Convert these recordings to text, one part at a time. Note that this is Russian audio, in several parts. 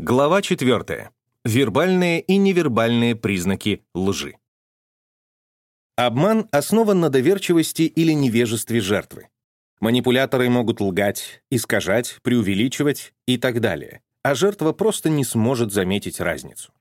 Глава 4. Вербальные и невербальные признаки лжи. Обман основан на доверчивости или невежестве жертвы. Манипуляторы могут лгать, искажать, преувеличивать и так далее, а жертва просто не сможет заметить разницу.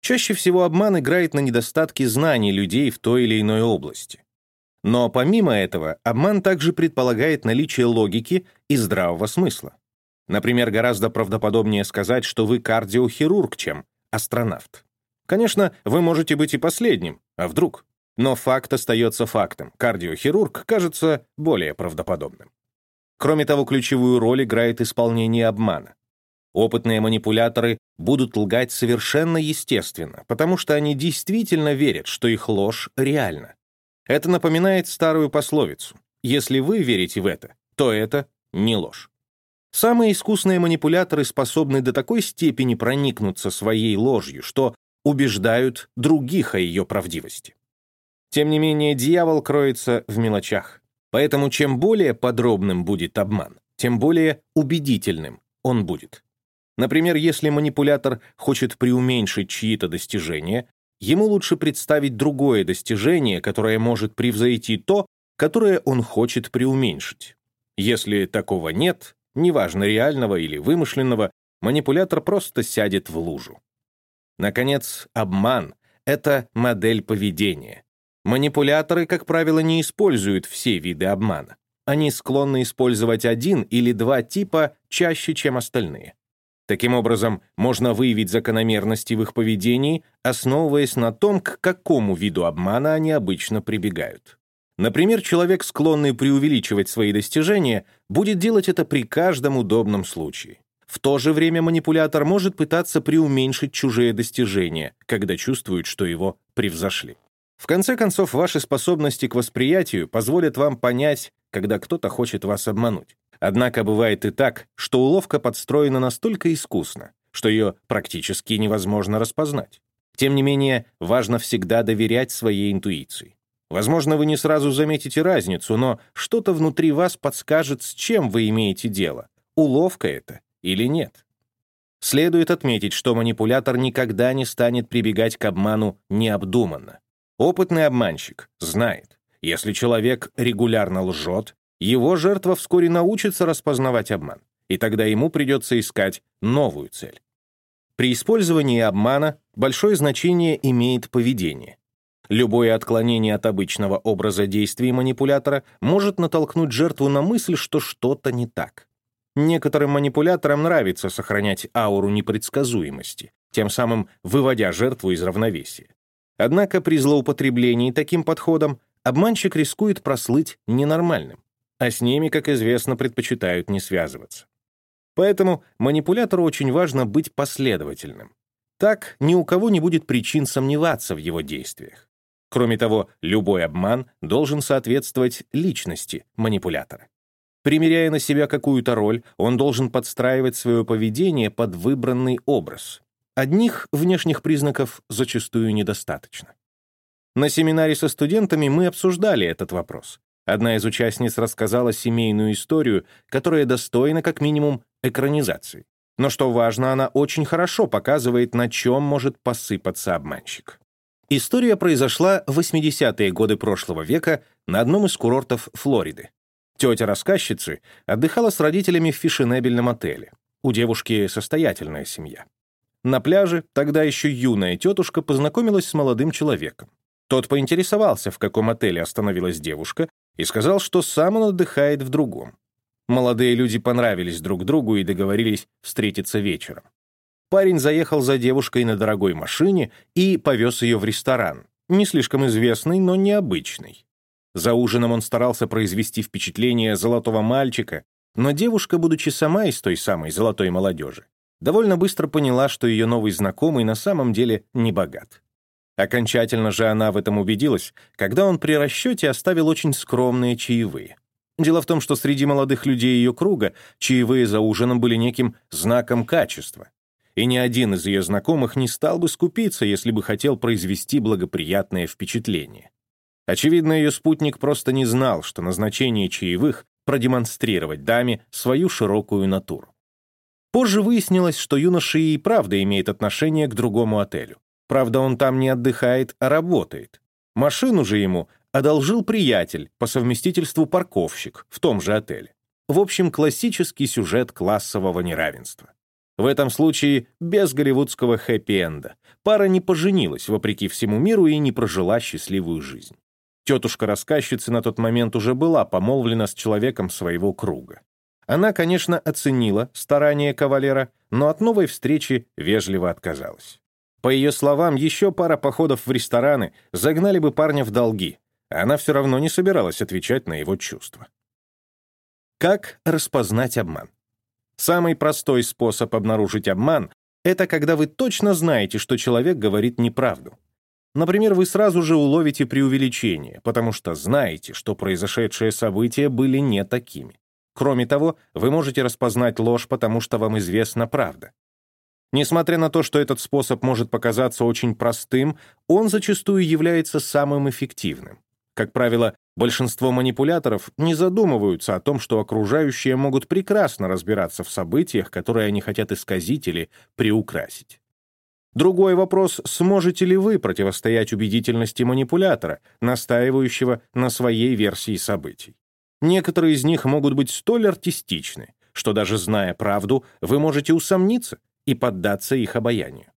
Чаще всего обман играет на недостатке знаний людей в той или иной области. Но помимо этого, обман также предполагает наличие логики и здравого смысла. Например, гораздо правдоподобнее сказать, что вы кардиохирург, чем астронавт. Конечно, вы можете быть и последним, а вдруг? Но факт остается фактом. Кардиохирург кажется более правдоподобным. Кроме того, ключевую роль играет исполнение обмана. Опытные манипуляторы будут лгать совершенно естественно, потому что они действительно верят, что их ложь реальна. Это напоминает старую пословицу. Если вы верите в это, то это не ложь. Самые искусные манипуляторы способны до такой степени проникнуться своей ложью, что убеждают других о ее правдивости. Тем не менее, дьявол кроется в мелочах. Поэтому чем более подробным будет обман, тем более убедительным он будет. Например, если манипулятор хочет преуменьшить чьи-то достижения, ему лучше представить другое достижение, которое может превзойти то, которое он хочет преуменьшить. Если такого нет, неважно реального или вымышленного, манипулятор просто сядет в лужу. Наконец, обман — это модель поведения. Манипуляторы, как правило, не используют все виды обмана. Они склонны использовать один или два типа чаще, чем остальные. Таким образом, можно выявить закономерности в их поведении, основываясь на том, к какому виду обмана они обычно прибегают. Например, человек, склонный преувеличивать свои достижения, будет делать это при каждом удобном случае. В то же время манипулятор может пытаться преуменьшить чужие достижения, когда чувствует, что его превзошли. В конце концов, ваши способности к восприятию позволят вам понять, когда кто-то хочет вас обмануть. Однако бывает и так, что уловка подстроена настолько искусно, что ее практически невозможно распознать. Тем не менее, важно всегда доверять своей интуиции. Возможно, вы не сразу заметите разницу, но что-то внутри вас подскажет, с чем вы имеете дело, уловка это или нет. Следует отметить, что манипулятор никогда не станет прибегать к обману необдуманно. Опытный обманщик знает, если человек регулярно лжет, его жертва вскоре научится распознавать обман, и тогда ему придется искать новую цель. При использовании обмана большое значение имеет поведение. Любое отклонение от обычного образа действий манипулятора может натолкнуть жертву на мысль, что что-то не так. Некоторым манипуляторам нравится сохранять ауру непредсказуемости, тем самым выводя жертву из равновесия. Однако при злоупотреблении таким подходом обманщик рискует прослыть ненормальным, а с ними, как известно, предпочитают не связываться. Поэтому манипулятору очень важно быть последовательным. Так ни у кого не будет причин сомневаться в его действиях. Кроме того, любой обман должен соответствовать личности манипулятора. Примеряя на себя какую-то роль, он должен подстраивать свое поведение под выбранный образ. Одних внешних признаков зачастую недостаточно. На семинаре со студентами мы обсуждали этот вопрос. Одна из участниц рассказала семейную историю, которая достойна как минимум экранизации. Но что важно, она очень хорошо показывает, на чем может посыпаться обманщик. История произошла в 80-е годы прошлого века на одном из курортов Флориды. Тетя рассказчицы отдыхала с родителями в фешенебельном отеле. У девушки состоятельная семья. На пляже тогда еще юная тетушка познакомилась с молодым человеком. Тот поинтересовался, в каком отеле остановилась девушка, и сказал, что сам он отдыхает в другом. Молодые люди понравились друг другу и договорились встретиться вечером. Парень заехал за девушкой на дорогой машине и повез ее в ресторан. Не слишком известный, но необычный. За ужином он старался произвести впечатление золотого мальчика, но девушка, будучи сама из той самой золотой молодежи, довольно быстро поняла, что ее новый знакомый на самом деле не богат. Окончательно же она в этом убедилась, когда он при расчете оставил очень скромные чаевые. Дело в том, что среди молодых людей ее круга чаевые за ужином были неким знаком качества и ни один из ее знакомых не стал бы скупиться, если бы хотел произвести благоприятное впечатление. Очевидно, ее спутник просто не знал, что назначение чаевых — продемонстрировать даме свою широкую натуру. Позже выяснилось, что юноша и правда имеет отношение к другому отелю. Правда, он там не отдыхает, а работает. Машину же ему одолжил приятель, по совместительству парковщик, в том же отеле. В общем, классический сюжет классового неравенства. В этом случае без голливудского хэппи-энда. Пара не поженилась, вопреки всему миру, и не прожила счастливую жизнь. Тетушка рассказчицы на тот момент уже была помолвлена с человеком своего круга. Она, конечно, оценила старания кавалера, но от новой встречи вежливо отказалась. По ее словам, еще пара походов в рестораны загнали бы парня в долги, а она все равно не собиралась отвечать на его чувства. Как распознать обман? Самый простой способ обнаружить обман — это когда вы точно знаете, что человек говорит неправду. Например, вы сразу же уловите преувеличение, потому что знаете, что произошедшие события были не такими. Кроме того, вы можете распознать ложь, потому что вам известна правда. Несмотря на то, что этот способ может показаться очень простым, он зачастую является самым эффективным. Как правило, большинство манипуляторов не задумываются о том, что окружающие могут прекрасно разбираться в событиях, которые они хотят исказить или приукрасить. Другой вопрос, сможете ли вы противостоять убедительности манипулятора, настаивающего на своей версии событий. Некоторые из них могут быть столь артистичны, что даже зная правду, вы можете усомниться и поддаться их обаянию.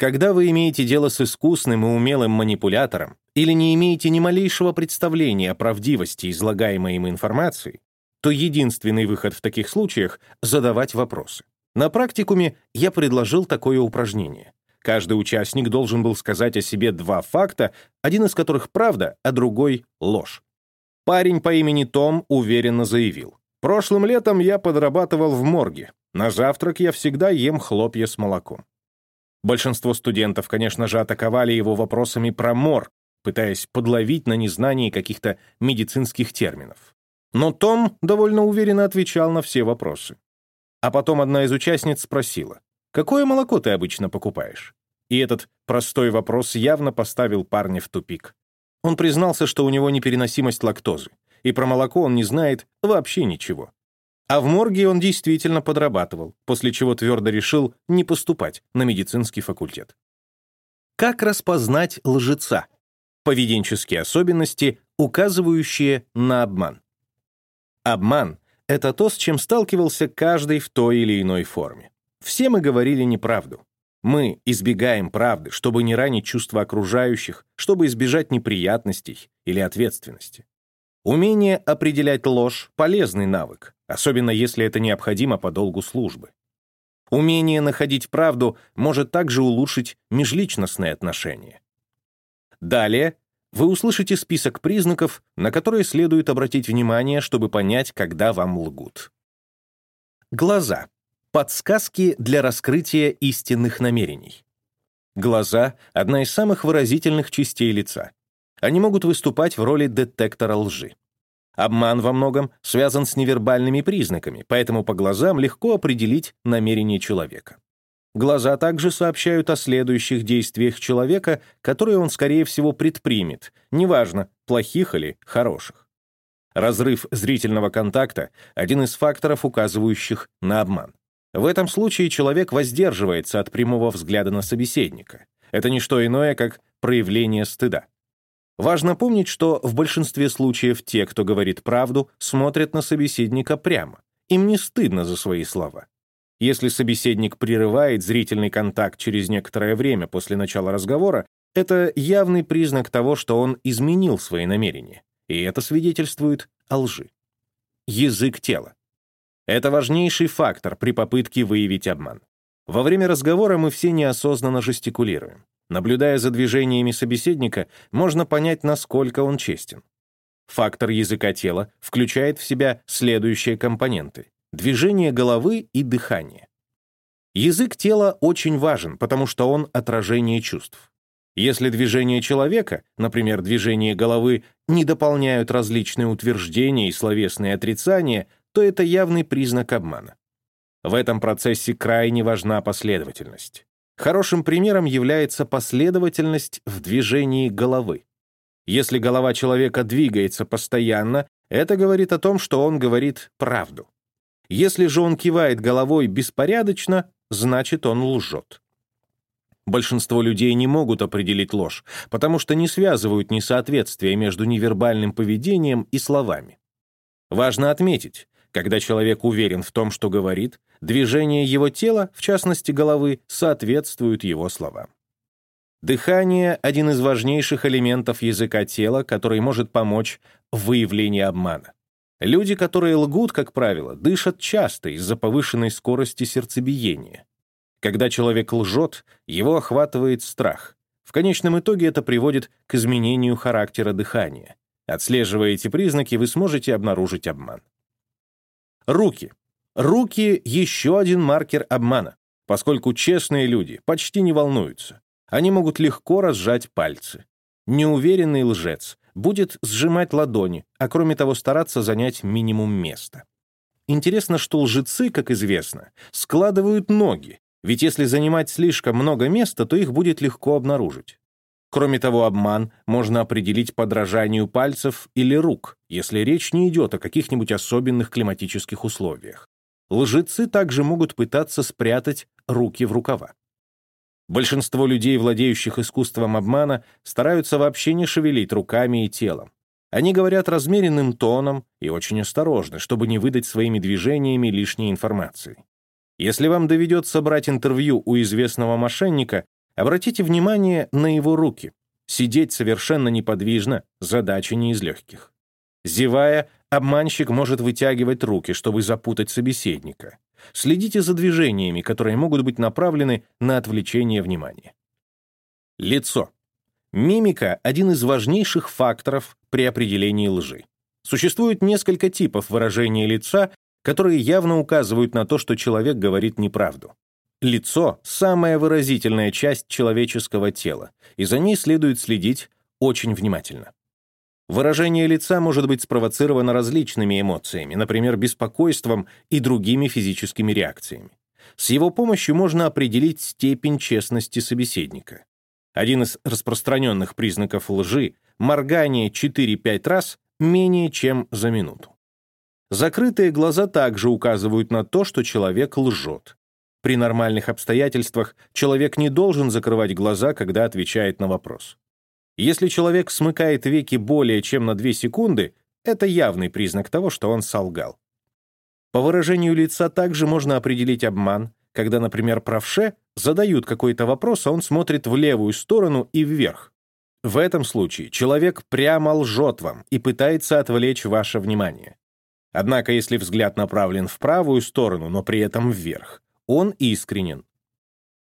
Когда вы имеете дело с искусным и умелым манипулятором или не имеете ни малейшего представления о правдивости излагаемой им информации, то единственный выход в таких случаях — задавать вопросы. На практикуме я предложил такое упражнение. Каждый участник должен был сказать о себе два факта, один из которых правда, а другой — ложь. Парень по имени Том уверенно заявил. «Прошлым летом я подрабатывал в морге. На завтрак я всегда ем хлопья с молоком». Большинство студентов, конечно же, атаковали его вопросами про морг, пытаясь подловить на незнании каких-то медицинских терминов. Но Том довольно уверенно отвечал на все вопросы. А потом одна из участниц спросила, «Какое молоко ты обычно покупаешь?» И этот простой вопрос явно поставил парня в тупик. Он признался, что у него непереносимость лактозы, и про молоко он не знает вообще ничего. А в морге он действительно подрабатывал, после чего твердо решил не поступать на медицинский факультет. Как распознать лжеца? Поведенческие особенности, указывающие на обман. Обман — это то, с чем сталкивался каждый в той или иной форме. Все мы говорили неправду. Мы избегаем правды, чтобы не ранить чувства окружающих, чтобы избежать неприятностей или ответственности. Умение определять ложь — полезный навык, особенно если это необходимо по долгу службы. Умение находить правду может также улучшить межличностные отношения. Далее вы услышите список признаков, на которые следует обратить внимание, чтобы понять, когда вам лгут. Глаза. Подсказки для раскрытия истинных намерений. Глаза — одна из самых выразительных частей лица. Они могут выступать в роли детектора лжи. Обман во многом связан с невербальными признаками, поэтому по глазам легко определить намерение человека. Глаза также сообщают о следующих действиях человека, которые он, скорее всего, предпримет, неважно, плохих или хороших. Разрыв зрительного контакта — один из факторов, указывающих на обман. В этом случае человек воздерживается от прямого взгляда на собеседника. Это не что иное, как проявление стыда. Важно помнить, что в большинстве случаев те, кто говорит правду, смотрят на собеседника прямо. Им не стыдно за свои слова. Если собеседник прерывает зрительный контакт через некоторое время после начала разговора, это явный признак того, что он изменил свои намерения, и это свидетельствует о лжи. Язык тела. Это важнейший фактор при попытке выявить обман. Во время разговора мы все неосознанно жестикулируем. Наблюдая за движениями собеседника, можно понять, насколько он честен. Фактор языка тела включает в себя следующие компоненты движение головы и дыхание. Язык тела очень важен, потому что он отражение чувств. Если движения человека, например, движение головы, не дополняют различные утверждения и словесные отрицания, то это явный признак обмана. В этом процессе крайне важна последовательность. Хорошим примером является последовательность в движении головы. Если голова человека двигается постоянно, это говорит о том, что он говорит правду. Если же он кивает головой беспорядочно, значит, он лжет. Большинство людей не могут определить ложь, потому что не связывают несоответствие между невербальным поведением и словами. Важно отметить, когда человек уверен в том, что говорит, движение его тела, в частности головы, соответствуют его словам. Дыхание — один из важнейших элементов языка тела, который может помочь в выявлении обмана. Люди, которые лгут, как правило, дышат часто из-за повышенной скорости сердцебиения. Когда человек лжет, его охватывает страх. В конечном итоге это приводит к изменению характера дыхания. Отслеживая эти признаки, вы сможете обнаружить обман. Руки. Руки — еще один маркер обмана, поскольку честные люди почти не волнуются. Они могут легко разжать пальцы. Неуверенный лжец будет сжимать ладони, а кроме того стараться занять минимум места. Интересно, что лжецы, как известно, складывают ноги, ведь если занимать слишком много места, то их будет легко обнаружить. Кроме того, обман можно определить подражанию пальцев или рук, если речь не идет о каких-нибудь особенных климатических условиях. Лжецы также могут пытаться спрятать руки в рукава. Большинство людей, владеющих искусством обмана, стараются вообще не шевелить руками и телом. Они говорят размеренным тоном и очень осторожно, чтобы не выдать своими движениями лишней информации. Если вам доведется брать интервью у известного мошенника, Обратите внимание на его руки. Сидеть совершенно неподвижно — задача не из легких. Зевая, обманщик может вытягивать руки, чтобы запутать собеседника. Следите за движениями, которые могут быть направлены на отвлечение внимания. Лицо. Мимика — один из важнейших факторов при определении лжи. Существует несколько типов выражения лица, которые явно указывают на то, что человек говорит неправду. Лицо — самая выразительная часть человеческого тела, и за ней следует следить очень внимательно. Выражение лица может быть спровоцировано различными эмоциями, например, беспокойством и другими физическими реакциями. С его помощью можно определить степень честности собеседника. Один из распространенных признаков лжи — моргание 4-5 раз менее чем за минуту. Закрытые глаза также указывают на то, что человек лжет. При нормальных обстоятельствах человек не должен закрывать глаза, когда отвечает на вопрос. Если человек смыкает веки более чем на 2 секунды, это явный признак того, что он солгал. По выражению лица также можно определить обман, когда, например, правше задают какой-то вопрос, а он смотрит в левую сторону и вверх. В этом случае человек прямо лжет вам и пытается отвлечь ваше внимание. Однако, если взгляд направлен в правую сторону, но при этом вверх, он искренен.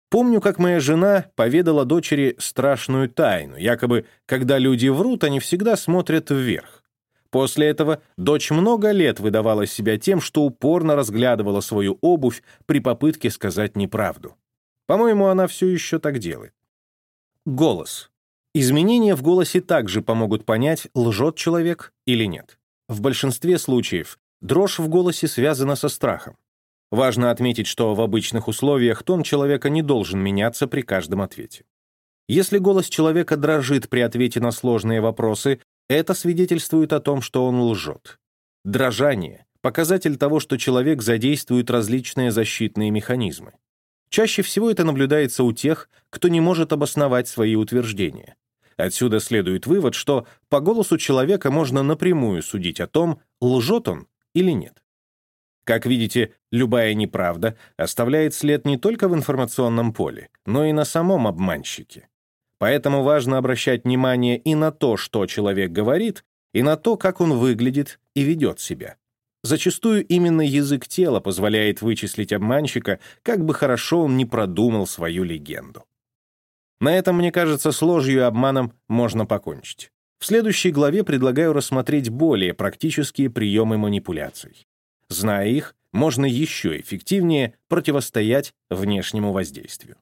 Помню, как моя жена поведала дочери страшную тайну, якобы, когда люди врут, они всегда смотрят вверх. После этого дочь много лет выдавала себя тем, что упорно разглядывала свою обувь при попытке сказать неправду. По-моему, она все еще так делает. Голос. Изменения в голосе также помогут понять, лжет человек или нет. В большинстве случаев дрожь в голосе связана со страхом. Важно отметить, что в обычных условиях тон человека не должен меняться при каждом ответе. Если голос человека дрожит при ответе на сложные вопросы, это свидетельствует о том, что он лжет. Дрожание — показатель того, что человек задействует различные защитные механизмы. Чаще всего это наблюдается у тех, кто не может обосновать свои утверждения. Отсюда следует вывод, что по голосу человека можно напрямую судить о том, лжет он или нет. Как видите, любая неправда оставляет след не только в информационном поле, но и на самом обманщике. Поэтому важно обращать внимание и на то, что человек говорит, и на то, как он выглядит и ведет себя. Зачастую именно язык тела позволяет вычислить обманщика, как бы хорошо он ни продумал свою легенду. На этом, мне кажется, с ложью и обманом можно покончить. В следующей главе предлагаю рассмотреть более практические приемы манипуляций. Зная их, можно еще эффективнее противостоять внешнему воздействию.